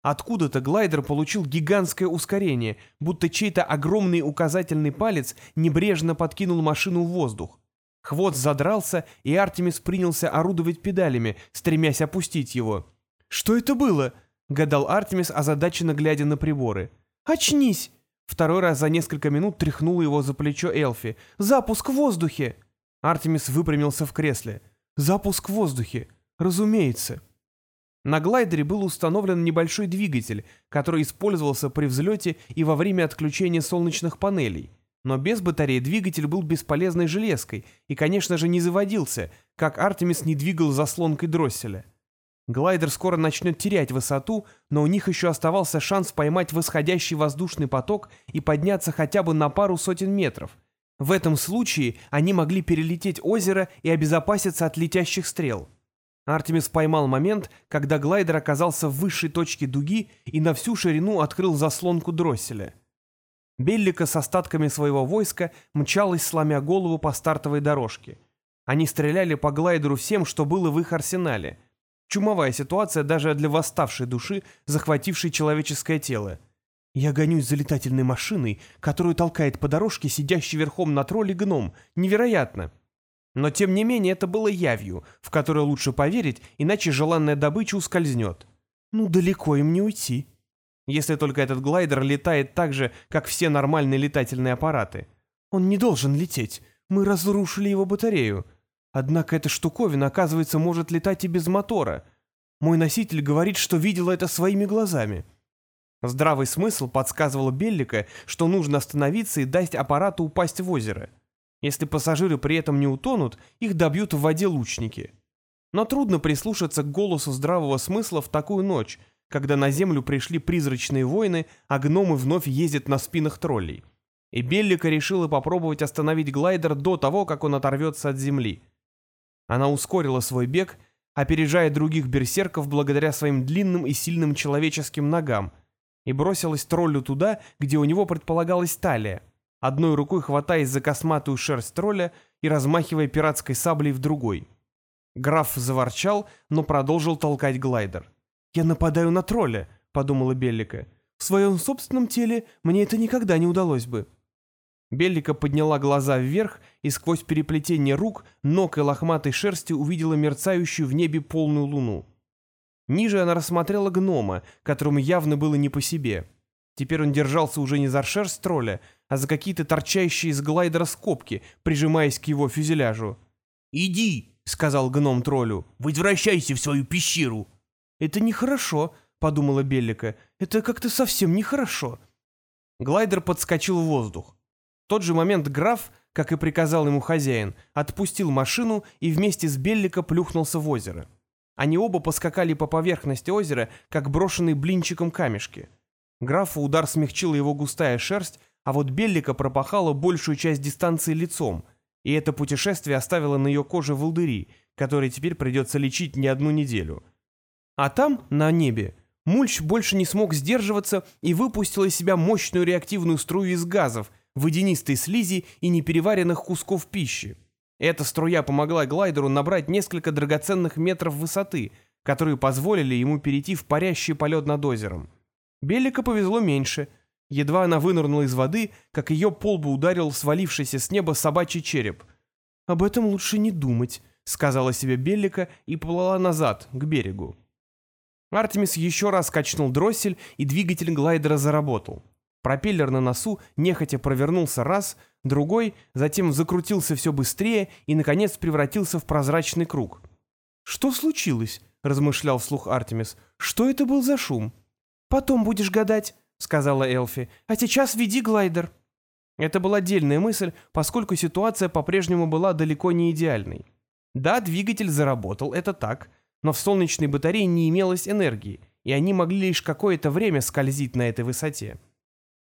[SPEAKER 1] Откуда-то глайдер получил гигантское ускорение, будто чей-то огромный указательный палец небрежно подкинул машину в воздух. Хвост задрался, и Артемис принялся орудовать педалями, стремясь опустить его. «Что это было?» — гадал Артемис, озадаченно глядя на приборы. «Очнись!» Второй раз за несколько минут тряхнула его за плечо Элфи. «Запуск в воздухе!» Артемис выпрямился в кресле. Запуск в воздухе. Разумеется. На глайдере был установлен небольшой двигатель, который использовался при взлете и во время отключения солнечных панелей. Но без батареи двигатель был бесполезной железкой и, конечно же, не заводился, как Артемис не двигал заслонкой дросселя. Глайдер скоро начнет терять высоту, но у них еще оставался шанс поймать восходящий воздушный поток и подняться хотя бы на пару сотен метров, в этом случае они могли перелететь озеро и обезопаситься от летящих стрел. Артемис поймал момент, когда глайдер оказался в высшей точке дуги и на всю ширину открыл заслонку дросселя. Беллика с остатками своего войска мчалась, сломя голову по стартовой дорожке. Они стреляли по глайдеру всем, что было в их арсенале. Чумовая ситуация даже для восставшей души, захватившей человеческое тело – я гонюсь за летательной машиной, которую толкает по дорожке сидящий верхом на тролле гном. Невероятно. Но тем не менее это было явью, в которую лучше поверить, иначе желанная добыча ускользнет. Ну, далеко им не уйти. Если только этот глайдер летает так же, как все нормальные летательные аппараты. Он не должен лететь. Мы разрушили его батарею. Однако эта штуковина, оказывается, может летать и без мотора. Мой носитель говорит, что видел это своими глазами. Здравый смысл подсказывал Беллика, что нужно остановиться и дать аппарату упасть в озеро. Если пассажиры при этом не утонут, их добьют в воде лучники. Но трудно прислушаться к голосу здравого смысла в такую ночь, когда на землю пришли призрачные воины, а гномы вновь ездят на спинах троллей. И Беллика решила попробовать остановить глайдер до того, как он оторвется от земли. Она ускорила свой бег, опережая других берсерков благодаря своим длинным и сильным человеческим ногам – и бросилась троллю туда, где у него предполагалась талия, одной рукой хватаясь за косматую шерсть тролля и размахивая пиратской саблей в другой. Граф заворчал, но продолжил толкать глайдер. «Я нападаю на тролля», — подумала Беллика. «В своем собственном теле мне это никогда не удалось бы». Беллика подняла глаза вверх и сквозь переплетение рук, ног и лохматой шерсти увидела мерцающую в небе полную луну. Ниже она рассмотрела гнома, которому явно было не по себе. Теперь он держался уже не за шерсть тролля, а за какие-то торчащие из глайдера скобки, прижимаясь к его фюзеляжу.
[SPEAKER 2] «Иди!» — сказал гном троллю. «Возвращайся в свою пещеру!»
[SPEAKER 1] «Это нехорошо», — подумала Беллика. «Это как-то совсем нехорошо». Глайдер подскочил в воздух. Тот же момент граф, как и приказал ему хозяин, отпустил машину и вместе с Беллика плюхнулся в озеро. Они оба поскакали по поверхности озера, как брошенные блинчиком камешки. Графу удар смягчила его густая шерсть, а вот Беллика пропахала большую часть дистанции лицом, и это путешествие оставило на ее коже волдыри, которые теперь придется лечить не одну неделю. А там, на небе, Мульч больше не смог сдерживаться и выпустил из себя мощную реактивную струю из газов, водянистой слизи и непереваренных кусков пищи. Эта струя помогла глайдеру набрать несколько драгоценных метров высоты, которые позволили ему перейти в парящий полет над озером. Белика повезло меньше. Едва она вынырнула из воды, как ее полбу ударил свалившийся с неба собачий череп. «Об этом лучше не думать», — сказала себе Беллика и поплыла назад, к берегу. Артемис еще раз качнул дроссель, и двигатель глайдера заработал. Пропеллер на носу нехотя провернулся раз, другой, затем закрутился все быстрее и, наконец, превратился в прозрачный круг. «Что случилось?» — размышлял вслух Артемис. «Что это был за шум?»
[SPEAKER 3] «Потом будешь гадать», — сказала Элфи. «А сейчас веди глайдер».
[SPEAKER 1] Это была отдельная мысль, поскольку ситуация по-прежнему была далеко не идеальной. Да, двигатель заработал, это так, но в солнечной батарее не имелось энергии, и они могли лишь какое-то время скользить на этой высоте.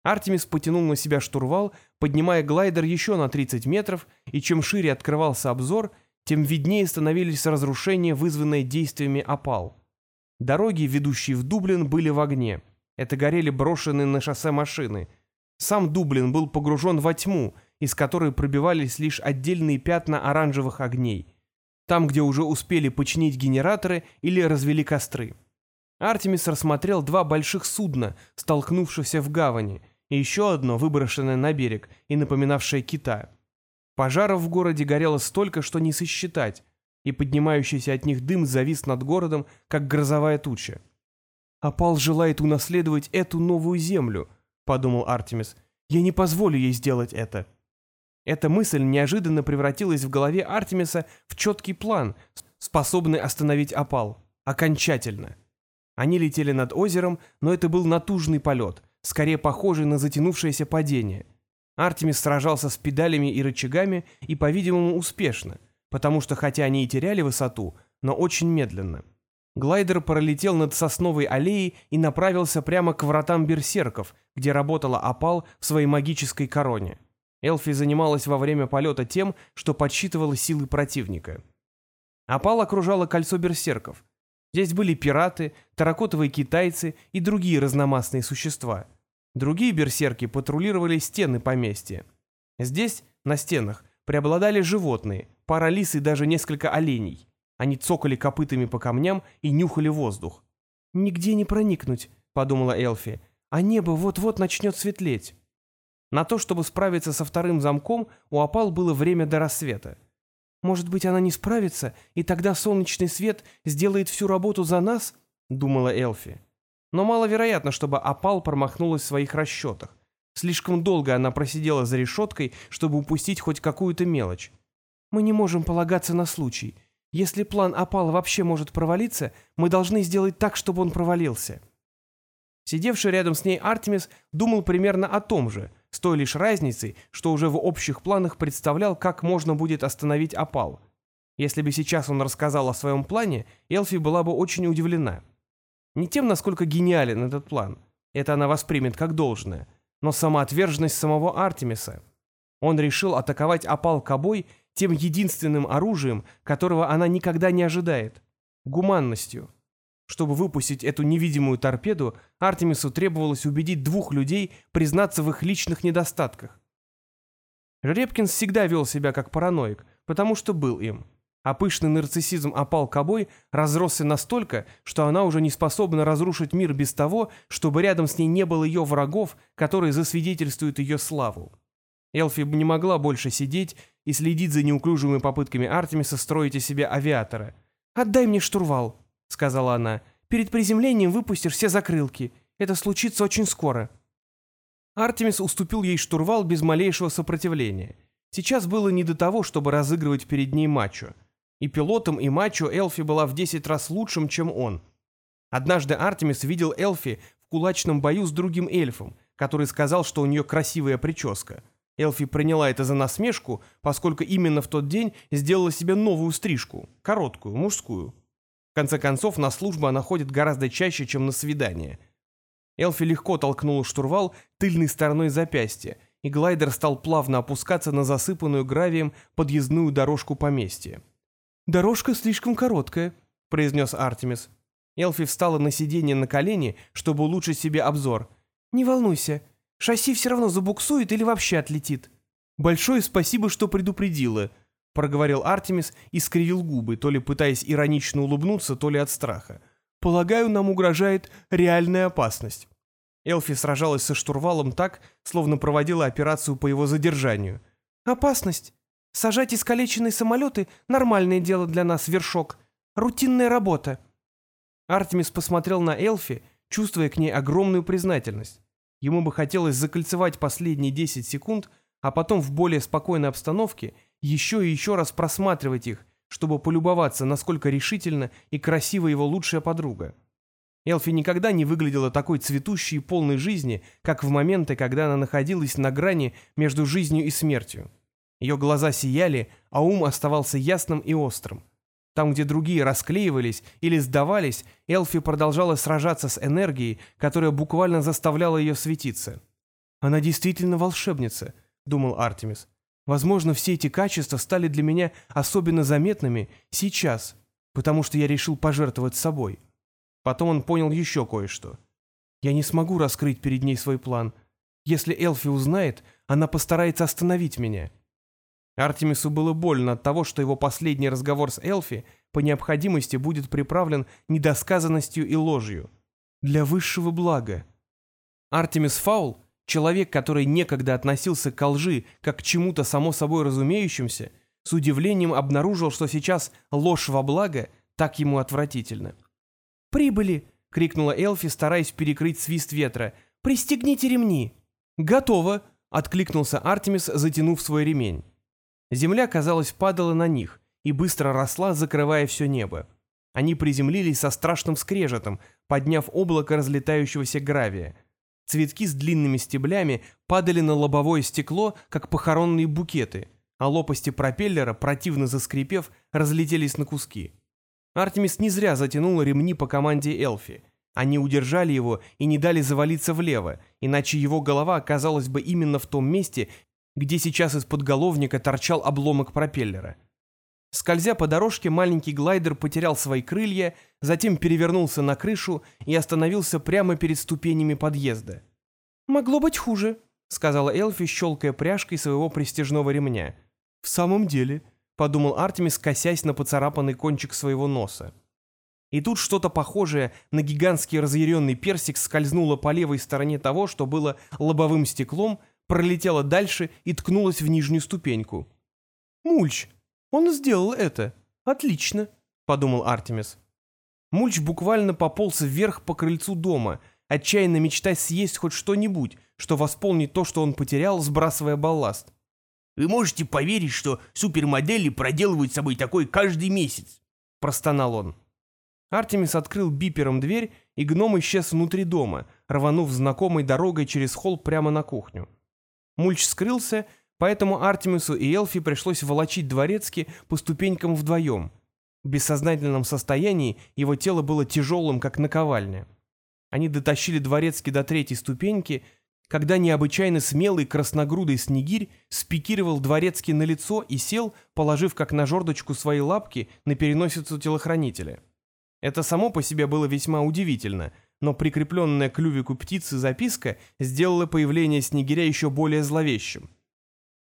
[SPEAKER 1] Артемис потянул на себя штурвал, поднимая глайдер еще на 30 метров, и чем шире открывался обзор, тем виднее становились разрушения, вызванные действиями опал. Дороги, ведущие в Дублин, были в огне. Это горели брошенные на шоссе машины – сам Дублин был погружен во тьму, из которой пробивались лишь отдельные пятна оранжевых огней. Там, где уже успели починить генераторы или развели костры. Артемис рассмотрел два больших судна, столкнувшихся в гавани, и еще одно, выброшенное на берег и напоминавшее кита. Пожаров в городе горело столько, что не сосчитать, и поднимающийся от них дым завис над городом, как грозовая туча. Апал желает унаследовать эту новую землю —— подумал Артемис. «Я не позволю ей сделать это». Эта мысль неожиданно превратилась в голове Артемиса в четкий план, способный остановить опал. Окончательно. Они летели над озером, но это был натужный полет, скорее похожий на затянувшееся падение. Артемис сражался с педалями и рычагами и, по-видимому, успешно, потому что хотя они и теряли высоту, но очень медленно. Глайдер пролетел над сосновой аллеей и направился прямо к вратам берсерков, где работала опал в своей магической короне. Элфи занималась во время полета тем, что подсчитывала силы противника. Опал окружала кольцо берсерков. Здесь были пираты, таракотовые китайцы и другие разномастные существа. Другие берсерки патрулировали стены поместья. Здесь, на стенах, преобладали животные, пара лис и даже несколько оленей. Они цокали копытами по камням и нюхали воздух. «Нигде не проникнуть», — подумала Элфи, — «а небо вот-вот начнет светлеть». На то, чтобы справиться со вторым замком, у опал было время до рассвета. «Может быть, она не справится, и тогда солнечный свет сделает всю работу за нас?» — думала Элфи. Но маловероятно, чтобы опал промахнулась в своих расчетах. Слишком долго она просидела за решеткой, чтобы упустить хоть какую-то мелочь. «Мы не можем полагаться на случай. Если план опала вообще может провалиться, мы должны сделать так, чтобы он провалился. Сидевший рядом с ней Артемис думал примерно о том же, с той лишь разницей, что уже в общих планах представлял, как можно будет остановить опал. Если бы сейчас он рассказал о своем плане, Элфи была бы очень удивлена. Не тем, насколько гениален этот план, это она воспримет как должное, но самоотверженность самого Артемиса. Он решил атаковать опал Кобой тем единственным оружием, которого она никогда не ожидает — гуманностью. Чтобы выпустить эту невидимую торпеду, Артемису требовалось убедить двух людей признаться в их личных недостатках. Репкинс всегда вел себя как параноик, потому что был им. А пышный нарциссизм опал кобой разросся настолько, что она уже не способна разрушить мир без того, чтобы рядом с ней не было ее врагов, которые засвидетельствуют ее славу. Элфи не могла больше сидеть и следить за неуклюжими попытками Артемиса строить из себя авиатора. «Отдай мне штурвал», — сказала она. «Перед приземлением выпустишь все закрылки. Это случится очень скоро». Артемис уступил ей штурвал без малейшего сопротивления. Сейчас было не до того, чтобы разыгрывать перед ней мачо. И пилотом, и мачо Элфи была в десять раз лучшим, чем он. Однажды Артемис видел Элфи в кулачном бою с другим эльфом, который сказал, что у нее красивая прическа. Элфи приняла это за насмешку, поскольку именно в тот день сделала себе новую стрижку, короткую, мужскую. В конце концов, на службу она ходит гораздо чаще, чем на свидание. Элфи легко толкнула штурвал тыльной стороной запястья, и глайдер стал плавно опускаться на засыпанную гравием подъездную дорожку поместья. «Дорожка слишком короткая», — произнес Артемис. Элфи встала на сиденье на колени, чтобы улучшить себе обзор. «Не волнуйся, Шасси все равно забуксует или вообще отлетит. Большое спасибо, что предупредила, проговорил Артемис и скривил губы, то ли пытаясь иронично улыбнуться, то ли от страха. Полагаю, нам угрожает реальная опасность. Элфи сражалась со штурвалом так, словно проводила операцию по его задержанию. «Опасность? Сажать искалеченные самолеты — нормальное дело для нас, вершок. Рутинная работа». Артемис посмотрел на Элфи, чувствуя к ней огромную признательность. Ему бы хотелось закольцевать последние 10 секунд, а потом в более спокойной обстановке еще и еще раз просматривать их, чтобы полюбоваться, насколько решительно и красива его лучшая подруга. Элфи никогда не выглядела такой цветущей и полной жизни, как в моменты, когда она находилась на грани между жизнью и смертью. Ее глаза сияли, а ум оставался ясным и острым. Там, где другие расклеивались или сдавались, Элфи продолжала сражаться с энергией, которая буквально заставляла ее светиться. «Она действительно волшебница», — думал Артемис. «Возможно, все эти качества стали для меня особенно заметными сейчас, потому что я решил пожертвовать собой». Потом он понял еще кое-что. «Я не смогу раскрыть перед ней свой план. Если Элфи узнает, она постарается остановить меня». Артемису было больно от того, что его последний разговор с Элфи по необходимости будет приправлен недосказанностью и ложью. Для высшего блага. Артемис Фаул, человек, который некогда относился к лжи как к чему-то само собой разумеющимся, с удивлением обнаружил, что сейчас ложь во благо так ему отвратительно.
[SPEAKER 3] «Прибыли!» — крикнула Элфи, стараясь перекрыть свист ветра. «Пристегните ремни!»
[SPEAKER 1] «Готово!» — откликнулся Артемис, затянув свой ремень. Земля, казалось, падала на них и быстро росла, закрывая все небо. Они приземлились со страшным скрежетом, подняв облако разлетающегося гравия. Цветки с длинными стеблями падали на лобовое стекло, как похоронные букеты, а лопасти пропеллера, противно заскрипев, разлетелись на куски. Артемис не зря затянул ремни по команде Элфи. Они удержали его и не дали завалиться влево, иначе его голова оказалась бы именно в том месте, где сейчас из подголовника торчал обломок пропеллера. Скользя по дорожке, маленький глайдер потерял свои крылья, затем перевернулся на крышу и остановился прямо перед ступенями подъезда.
[SPEAKER 3] «Могло быть хуже», — сказала Элфи, щелкая пряжкой своего престижного ремня.
[SPEAKER 1] «В самом деле», — подумал Артемис, косясь на поцарапанный кончик своего носа. И тут что-то похожее на гигантский разъяренный персик скользнуло по левой стороне того, что было лобовым стеклом, пролетела дальше и ткнулась в нижнюю ступеньку. «Мульч! Он сделал это! Отлично!» — подумал Артемис. Мульч буквально пополз вверх по крыльцу дома, отчаянно мечтая съесть хоть что-нибудь, что восполнит то, что он потерял, сбрасывая балласт.
[SPEAKER 2] «Вы можете поверить, что супермодели проделывают с собой такой каждый месяц?»
[SPEAKER 1] — простонал он. Артемис открыл бипером дверь, и гном исчез внутри дома, рванув знакомой дорогой через холл прямо на кухню. Мульч скрылся, поэтому Артемису и Элфи пришлось волочить дворецки по ступенькам вдвоем. В бессознательном состоянии его тело было тяжелым, как наковальня. Они дотащили дворецки до третьей ступеньки, когда необычайно смелый красногрудый снегирь спикировал дворецкий на лицо и сел, положив как на жердочку свои лапки на переносицу телохранителя. Это само по себе было весьма удивительно — но прикрепленная к клювику птицы записка сделала появление снегиря еще более зловещим.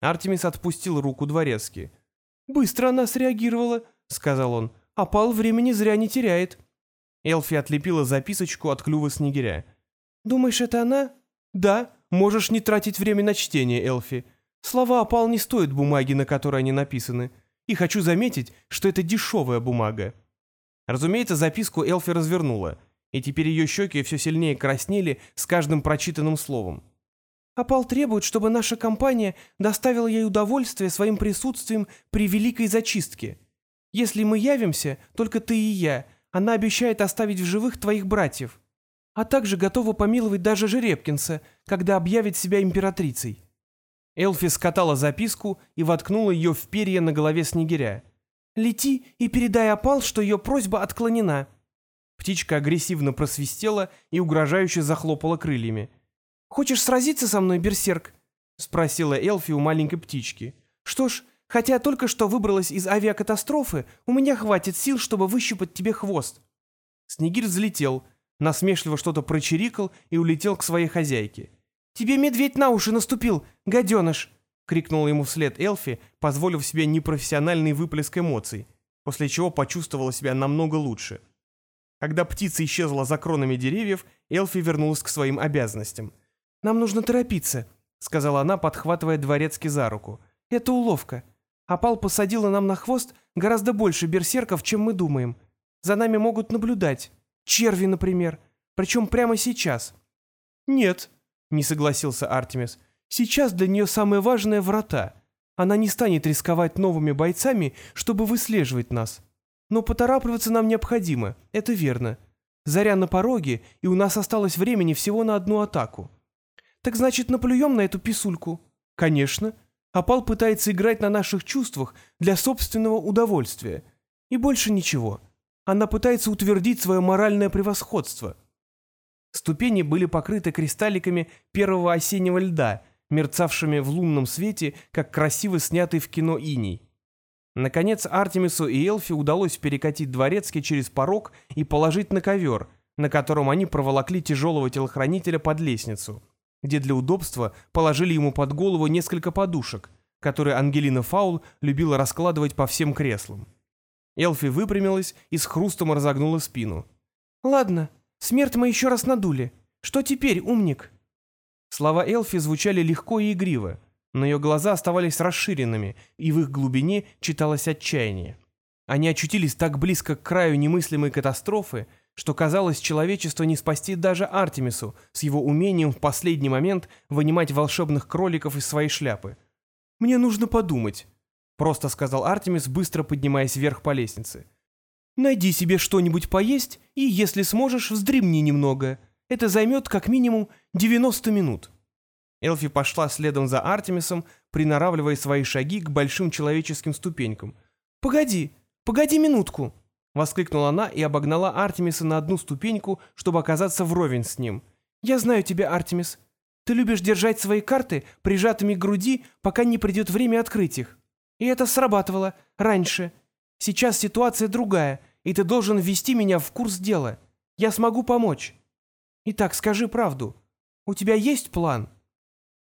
[SPEAKER 1] Артемис отпустил руку дворецки. «Быстро она среагировала», — сказал он. «Опал времени зря не теряет». Элфи отлепила записочку от клюва снегиря. «Думаешь, это она?» «Да, можешь не тратить время на чтение, Элфи. Слова опал не стоят бумаги, на которой они написаны. И хочу заметить, что это дешевая бумага». Разумеется, записку Элфи развернула — и теперь ее щеки все сильнее краснели с каждым прочитанным словом. «Апал требует, чтобы наша компания доставила ей удовольствие своим присутствием при великой зачистке. Если мы явимся, только ты и я, она обещает оставить в живых твоих братьев, а также готова помиловать даже Жеребкинса, когда объявит себя императрицей». Элфи скатала записку и воткнула ее в перья на голове снегиря. «Лети и передай Апал, что ее просьба отклонена». Птичка агрессивно просвистела и угрожающе захлопала крыльями. «Хочешь сразиться со мной, берсерк?» — спросила Элфи у маленькой птички. «Что ж, хотя только что выбралась из авиакатастрофы, у меня хватит сил, чтобы выщипать тебе хвост». Снегирь взлетел, насмешливо что-то прочирикал и улетел к своей хозяйке. «Тебе медведь на уши наступил, гаденыш!» — крикнула ему вслед Элфи, позволив себе непрофессиональный выплеск эмоций, после чего почувствовала себя намного лучше — когда птица исчезла за кронами деревьев, Элфи вернулась к своим обязанностям. «Нам нужно торопиться», — сказала она, подхватывая дворецкий за руку. «Это уловка. Апал посадила нам на хвост гораздо больше берсерков, чем мы думаем. За нами могут наблюдать. Черви, например. Причем прямо сейчас». «Нет», — не согласился Артемис. «Сейчас для нее самое важное — врата. Она не станет рисковать новыми бойцами, чтобы выслеживать нас. Но поторапливаться нам необходимо, это верно. Заря на пороге, и у нас осталось времени всего на одну атаку. Так значит, наплюем на эту писульку? Конечно. Апал пытается играть на наших чувствах для собственного удовольствия. И больше ничего. Она пытается утвердить свое моральное превосходство. Ступени были покрыты кристалликами первого осеннего льда, мерцавшими в лунном свете, как красиво снятый в кино иней. Наконец Артемису и Элфи удалось перекатить дворецкий через порог и положить на ковер, на котором они проволокли тяжелого телохранителя под лестницу, где для удобства положили ему под голову несколько подушек, которые Ангелина Фаул любила раскладывать по всем креслам. Элфи выпрямилась и с хрустом разогнула спину. «Ладно, смерть мы еще раз надули. Что теперь, умник?» Слова Элфи звучали легко и игриво, но ее глаза оставались расширенными, и в их глубине читалось отчаяние. Они очутились так близко к краю немыслимой катастрофы, что казалось, человечество не спасти даже Артемису с его умением в последний момент вынимать волшебных кроликов из своей шляпы. «Мне нужно подумать», — просто сказал Артемис, быстро поднимаясь вверх по лестнице. «Найди себе что-нибудь поесть и, если сможешь, вздремни немного. Это займет как минимум 90 минут». Элфи пошла следом за Артемисом, приноравливая свои шаги к большим человеческим ступенькам. «Погоди, погоди минутку!» — воскликнула она и обогнала Артемиса на одну ступеньку, чтобы оказаться вровень с ним. «Я знаю тебя, Артемис. Ты любишь держать свои карты прижатыми к груди, пока не придет время открыть их. И это срабатывало раньше. Сейчас ситуация другая, и ты должен ввести меня в курс дела. Я смогу помочь. Итак, скажи правду. У тебя есть план?»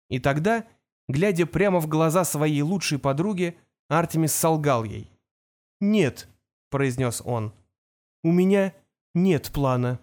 [SPEAKER 1] И тогда, глядя прямо в глаза своей лучшей подруги, Артемис солгал ей. «Нет», — произнес он, — «у меня нет плана».